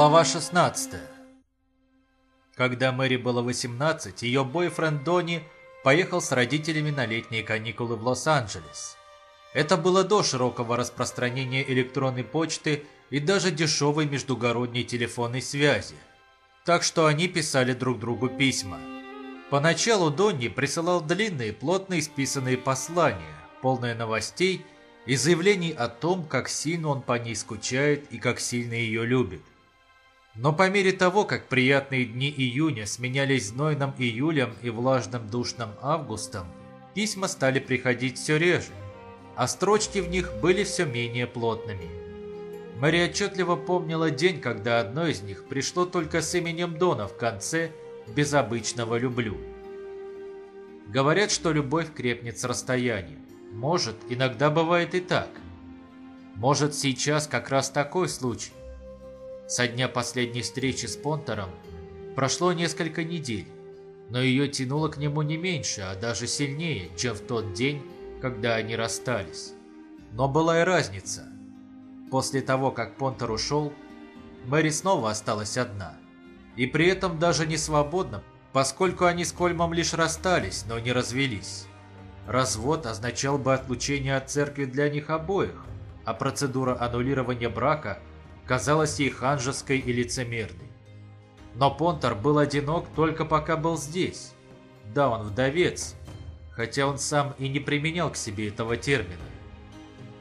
Глава 16 Когда Мэри было 18, ее бойфренд Донни поехал с родителями на летние каникулы в Лос-Анджелес. Это было до широкого распространения электронной почты и даже дешевой междугородней телефонной связи. Так что они писали друг другу письма. Поначалу Донни присылал длинные, плотно исписанные послания, полные новостей и заявлений о том, как сильно он по ней скучает и как сильно ее любит. Но по мере того, как приятные дни июня сменялись знойным июлем и влажным душным августом, письма стали приходить все реже, а строчки в них были все менее плотными. Мэри отчетливо помнила день, когда одно из них пришло только с именем Дона в конце, без обычного «люблю». Говорят, что любовь крепнет с расстоянием. Может, иногда бывает и так. Может, сейчас как раз такой случай. Со дня последней встречи с Понтером прошло несколько недель, но ее тянуло к нему не меньше, а даже сильнее, чем в тот день, когда они расстались. Но была и разница. После того, как Понтер ушел, Мэри снова осталась одна. И при этом даже не свободна, поскольку они с Кольмом лишь расстались, но не развелись. Развод означал бы отлучение от церкви для них обоих, а процедура аннулирования брака казалась ей ханжеской и лицемерной. Но Понтер был одинок только пока был здесь. Да, он вдовец, хотя он сам и не применял к себе этого термина.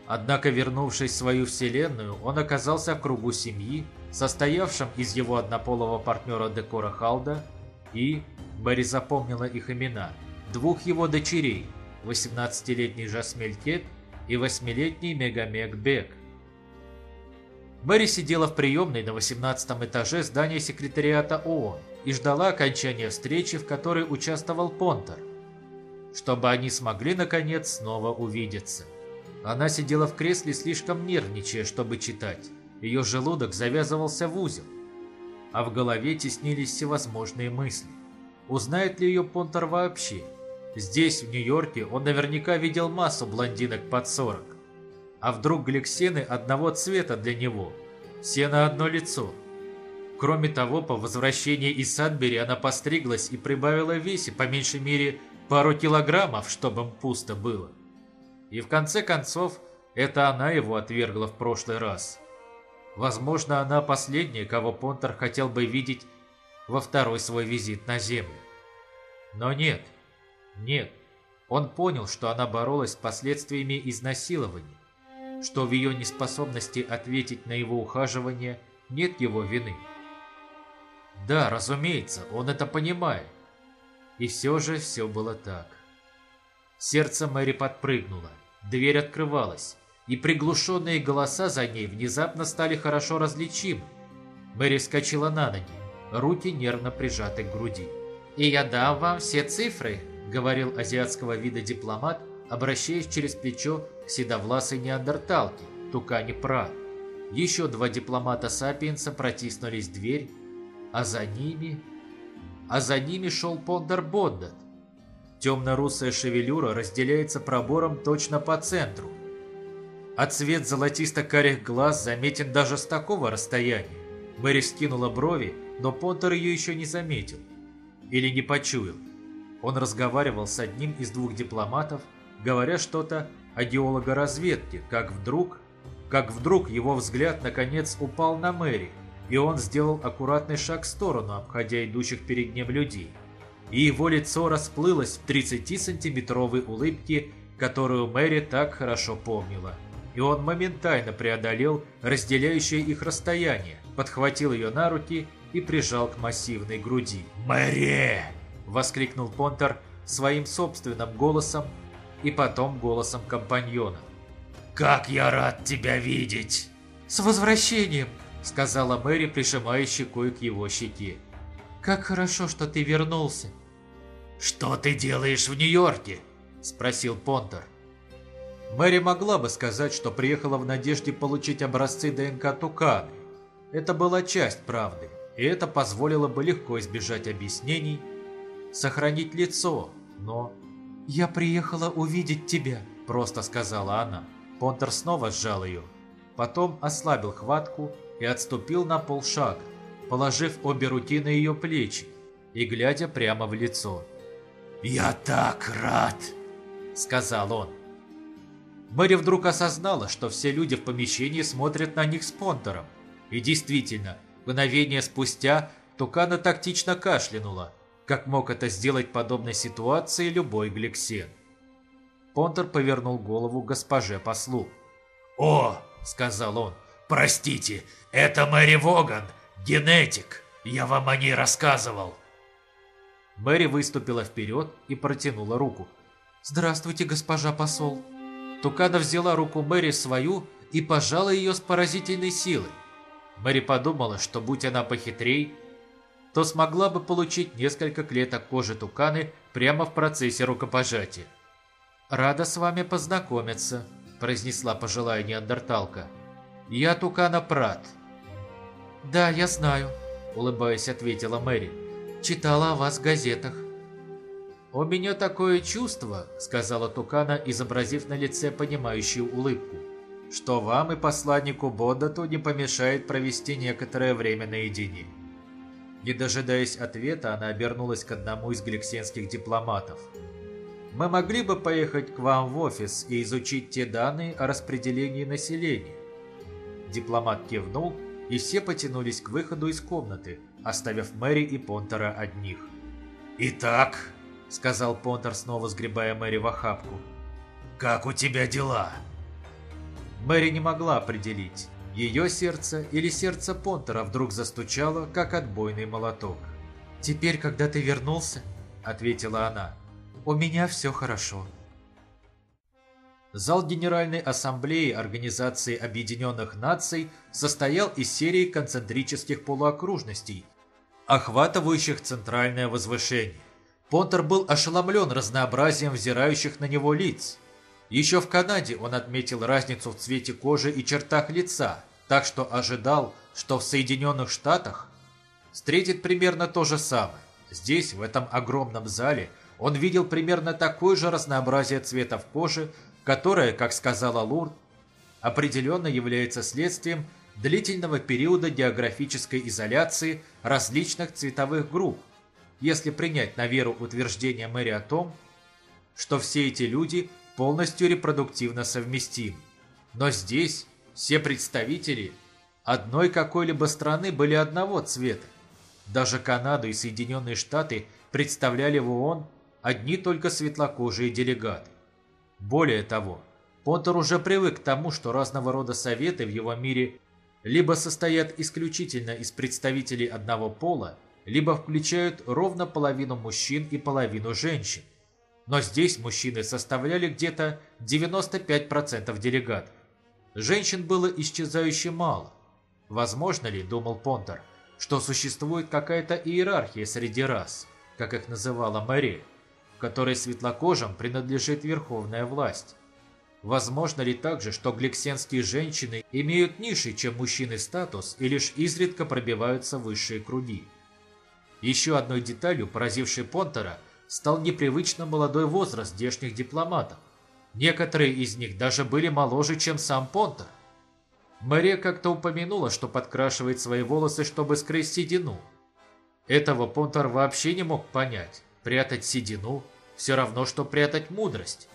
Однако, вернувшись в свою вселенную, он оказался в кругу семьи, состоявшем из его однополого партнера Декора Халда и, Мэри запомнила их имена, двух его дочерей, 18-летний Жасмель Кет и 8-летний Мегамек Бек. Мэри сидела в приемной на 18 этаже здания секретариата ООН и ждала окончания встречи, в которой участвовал Понтер, чтобы они смогли, наконец, снова увидеться. Она сидела в кресле, слишком нервничая, чтобы читать. Ее желудок завязывался в узел, а в голове теснились всевозможные мысли. Узнает ли ее Понтер вообще? Здесь, в Нью-Йорке, он наверняка видел массу блондинок под 40. А вдруг гликсены одного цвета для него? Все на одно лицо. Кроме того, по возвращении из Садбери она постриглась и прибавила весе по меньшей мере пару килограммов, чтобы им пусто было. И в конце концов, это она его отвергла в прошлый раз. Возможно, она последняя, кого Понтер хотел бы видеть во второй свой визит на Землю. Но нет, нет, он понял, что она боролась с последствиями изнасилования, что в ее неспособности ответить на его ухаживание нет его вины. Да, разумеется, он это понимает. И все же все было так. Сердце Мэри подпрыгнуло, дверь открывалась, и приглушенные голоса за ней внезапно стали хорошо различимы. Мэри вскочила на ноги, руки нервно прижаты к груди. «И я дам вам все цифры», — говорил азиатского вида дипломат, обращаясь через плечо к седовласой неандерталке, Тукане Пра. Еще два дипломата-сапиенса протиснулись в дверь, а за ними... А за ними шел Пондер Боддат. Темно-русая шевелюра разделяется пробором точно по центру. А цвет золотисто-карих глаз заметен даже с такого расстояния. Мэри скинула брови, но Понтер ее еще не заметил. Или не почуял. Он разговаривал с одним из двух дипломатов, говоря что-то о геологоразведке, как вдруг, как вдруг его взгляд наконец упал на Мэри, и он сделал аккуратный шаг в сторону, обходя идущих перед ним людей. И его лицо расплылось в 30-сантиметровой улыбке, которую Мэри так хорошо помнила. И он моментально преодолел разделяющее их расстояние, подхватил ее на руки и прижал к массивной груди. «Мэри!» – воскликнул Понтер своим собственным голосом и потом голосом компаньона. «Как я рад тебя видеть!» «С возвращением!» – сказала Мэри, прижимая щекой к его щеке. «Как хорошо, что ты вернулся!» «Что ты делаешь в Нью-Йорке?» – спросил Понтер. Мэри могла бы сказать, что приехала в надежде получить образцы ДНК Туканы. Это была часть правды, и это позволило бы легко избежать объяснений, сохранить лицо, но... «Я приехала увидеть тебя», – просто сказала она. Понтер снова сжал ее, потом ослабил хватку и отступил на полшага, положив обе руки на ее плечи и глядя прямо в лицо. «Я так рад!» — сказал он. Мэри вдруг осознала, что все люди в помещении смотрят на них с понтером. И действительно, мгновение спустя Тукана тактично кашлянула, как мог это сделать в подобной ситуации любой гликсен. Понтер повернул голову госпоже послу. «О!» — сказал он. «Простите, это Мэри Воган, генетик. Я вам о ней рассказывал». Мэри выступила вперед и протянула руку. «Здравствуйте, госпожа посол». Тукана взяла руку Мэри свою и пожала ее с поразительной силой. Мэри подумала, что будь она похитрей, то смогла бы получить несколько клеток кожи туканы прямо в процессе рукопожатия. «Рада с вами познакомиться», – произнесла пожилая неандерталка. «Я Тукана Прат». «Да, я знаю», – улыбаясь, ответила Мэри. «Читала о вас в газетах». «У меня такое чувство», — сказала Тукана, изобразив на лице понимающую улыбку, «что вам и посланнику Боддату не помешает провести некоторое время наедине». Не дожидаясь ответа, она обернулась к одному из галексенских дипломатов. «Мы могли бы поехать к вам в офис и изучить те данные о распределении населения?» Дипломат кивнул, и все потянулись к выходу из комнаты, оставив Мэри и Понтера одних. «Итак», — сказал Понтер, снова сгребая Мэри в охапку. «Как у тебя дела?» Мэри не могла определить, ее сердце или сердце Понтера вдруг застучало, как отбойный молоток. «Теперь, когда ты вернулся», — ответила она, — «у меня все хорошо». Зал Генеральной Ассамблеи Организации Объединенных Наций состоял из серии концентрических полуокружностей, охватывающих центральное возвышение. Понтер был ошеломлен разнообразием взирающих на него лиц. Еще в Канаде он отметил разницу в цвете кожи и чертах лица, так что ожидал, что в Соединенных Штатах встретит примерно то же самое. Здесь, в этом огромном зале, он видел примерно такое же разнообразие цветов кожи, которое, как сказала Лурд, определенно является следствием длительного периода географической изоляции различных цветовых групп, если принять на веру утверждение Мэри о том, что все эти люди полностью репродуктивно совместимы. Но здесь все представители одной какой-либо страны были одного цвета. Даже Канаду и Соединенные Штаты представляли в ООН одни только светлокожие делегаты. Более того, Понтер уже привык к тому, что разного рода советы в его мире либо состоят исключительно из представителей одного пола, либо включают ровно половину мужчин и половину женщин. Но здесь мужчины составляли где-то 95% делегатов. Женщин было исчезающе мало. Возможно ли, думал Понтер, что существует какая-то иерархия среди рас, как их называла Мария, в которой светлокожим принадлежит верховная власть? Возможно ли также, что гликсенские женщины имеют низший, чем мужчины, статус и лишь изредка пробиваются высшие круги? Еще одной деталью, поразившей Понтера, стал непривычно молодой возраст здешних дипломатов. Некоторые из них даже были моложе, чем сам Понтер. Мария как-то упомянула, что подкрашивает свои волосы, чтобы скрыть седину. Этого Понтер вообще не мог понять. Прятать седину – все равно, что прятать мудрость.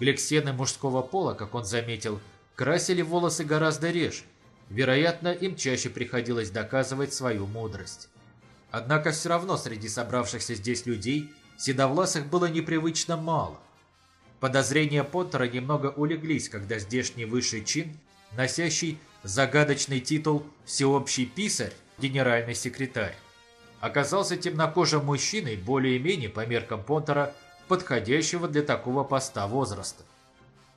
Глексены мужского пола, как он заметил, красили волосы гораздо реже. Вероятно, им чаще приходилось доказывать свою мудрость. Однако все равно среди собравшихся здесь людей седовласых было непривычно мало. Подозрения Поттера немного улеглись, когда здешний высший чин, носящий загадочный титул «Всеобщий писарь», генеральный секретарь, оказался темнокожим мужчиной, более-менее по меркам Понтера, подходящего для такого поста возраста.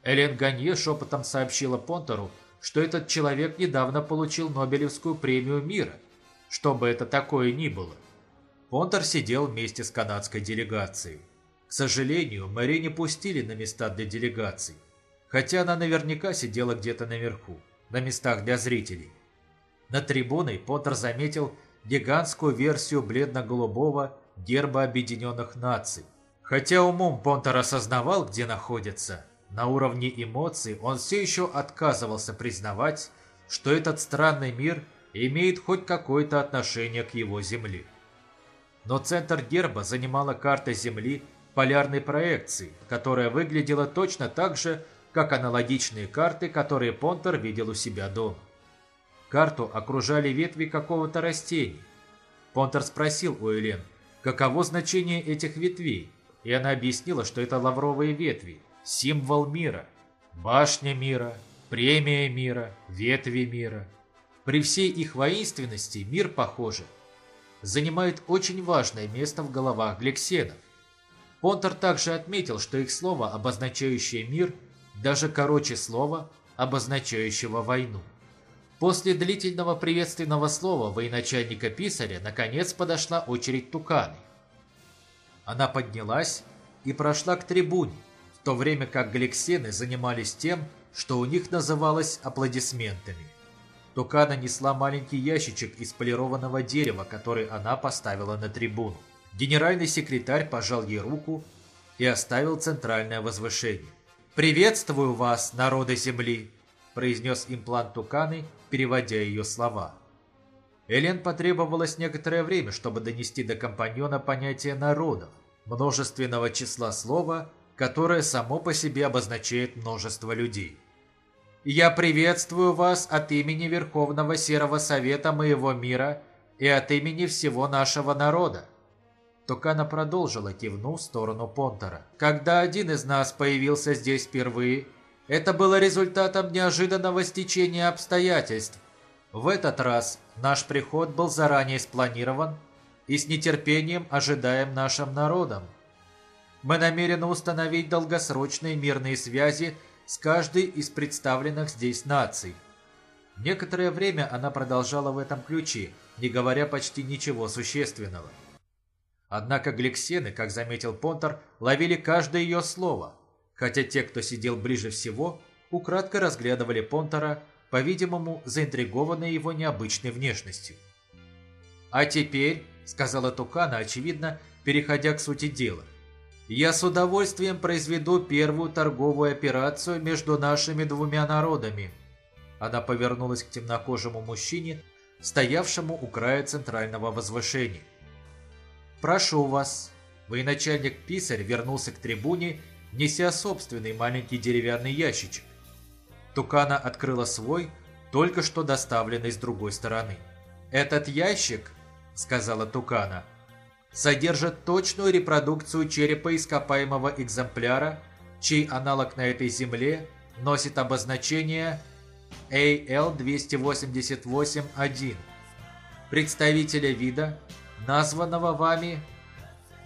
Элен Ганье шепотом сообщила Понтеру, что этот человек недавно получил Нобелевскую премию мира – что бы это такое ни было. Понтер сидел вместе с канадской делегацией. К сожалению, Мэри не пустили на места для делегаций, хотя она наверняка сидела где-то наверху, на местах для зрителей. На трибуной Поттер заметил гигантскую версию бледно-голубого герба Объединенных Наций. Хотя умом Понтер осознавал, где находится, на уровне эмоций он все еще отказывался признавать, что этот странный мир – имеет хоть какое-то отношение к его Земле. Но центр герба занимала карта Земли полярной проекции, которая выглядела точно так же, как аналогичные карты, которые Понтер видел у себя дома. Карту окружали ветви какого-то растения. Понтер спросил у Элен, каково значение этих ветвей, и она объяснила, что это лавровые ветви, символ мира, башня мира, премия мира, ветви мира. При всей их воинственности мир, похоже, занимает очень важное место в головах гликсенов. Понтер также отметил, что их слово, обозначающее мир, даже короче слова, обозначающего войну. После длительного приветственного слова военачальника Писаря наконец подошла очередь Туканы. Она поднялась и прошла к трибуне, в то время как галексены занимались тем, что у них называлось аплодисментами. Тукана несла маленький ящичек из полированного дерева, который она поставила на трибуну. Генеральный секретарь пожал ей руку и оставил центральное возвышение. «Приветствую вас, народы Земли!» – произнес имплант Туканы, переводя ее слова. Элен потребовалось некоторое время, чтобы донести до компаньона понятие народов, множественного числа слова, которое само по себе обозначает множество людей. «Я приветствую вас от имени Верховного Серого Совета моего мира и от имени всего нашего народа. Токана продолжила, кивнув в сторону Понтера. «Когда один из нас появился здесь впервые, это было результатом неожиданного стечения обстоятельств. В этот раз наш приход был заранее спланирован и с нетерпением ожидаем нашим народом. Мы намерены установить долгосрочные мирные связи с каждой из представленных здесь наций. Некоторое время она продолжала в этом ключе, не говоря почти ничего существенного. Однако гликсены, как заметил Понтер, ловили каждое ее слово, хотя те, кто сидел ближе всего, украдко разглядывали Понтера, по-видимому, заинтригованные его необычной внешностью. «А теперь», — сказала Тукана, очевидно, переходя к сути дела, «я с удовольствием произведу первую торговую операцию между нашими двумя народами». Она повернулась к темнокожему мужчине, стоявшему у края центрального возвышения. «Прошу вас». Военачальник Писарь вернулся к трибуне, неся собственный маленький деревянный ящичек. Тукана открыла свой, только что доставленный с другой стороны. «Этот ящик, — сказала Тукана, — содержит точную репродукцию черепа ископаемого экземпляра, чей аналог на этой земле носит обозначение AL-288-1. Представителя вида названного вами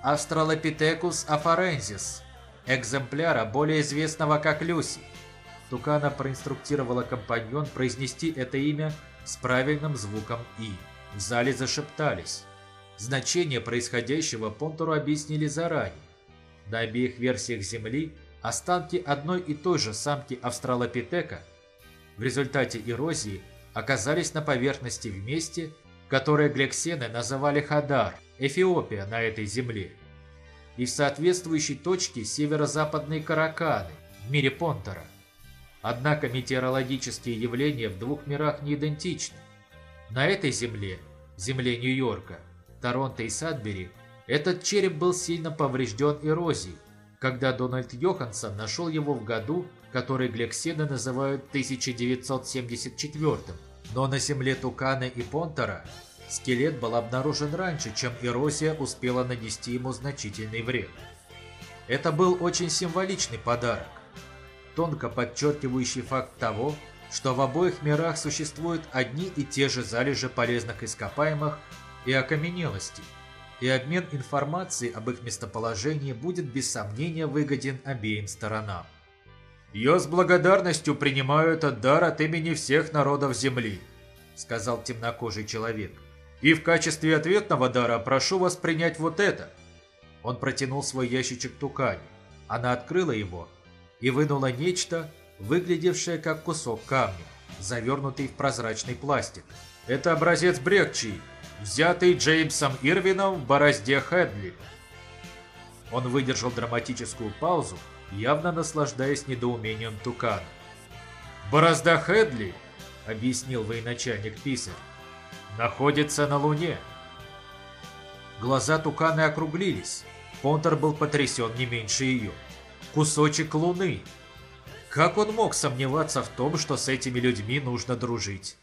Австралопитекус афорензис, экземпляра, более известного как Люси. Тукана проинструктировала компаньон произнести это имя с правильным звуком «и». В зале зашептались. Значение происходящего Понтуру объяснили заранее. На обеих версиях Земли останки одной и той же самки австралопитека в результате эрозии оказались на поверхности вместе которое глексены называли Хадар, Эфиопия на этой земле, и в соответствующей точке северо-западные Караканы, в мире Понтера. Однако метеорологические явления в двух мирах не идентичны. На этой земле, земле Нью-Йорка, Торонто и Садбери, этот череп был сильно поврежден эрозией, когда Дональд Йоханссон нашел его в году, который глексены называют 1974 но на земле Тукана и Понтера скелет был обнаружен раньше, чем эрозия успела нанести ему значительный вред. Это был очень символичный подарок, тонко подчеркивающий факт того, что в обоих мирах существуют одни и те же залежи полезных ископаемых и окаменелостей, и обмен информацией об их местоположении будет без сомнения выгоден обеим сторонам. «Я с благодарностью принимаю этот дар от имени всех народов Земли», — сказал темнокожий человек. «И в качестве ответного дара прошу вас принять вот это». Он протянул свой ящичек Тукани. Она открыла его и вынула нечто, выглядевшее как кусок камня, завернутый в прозрачный пластик. Это образец брекчий, взятый Джеймсом Ирвином в борозде Хедли. Он выдержал драматическую паузу, явно наслаждаясь недоумением Тукана. «Борозда Хедли», — объяснил военачальник Писарь, — находится на Луне. Глаза Туканы округлились. Понтер был потрясен не меньше ее. Кусочек Луны. Как он мог сомневаться в том, что с этими людьми нужно дружить?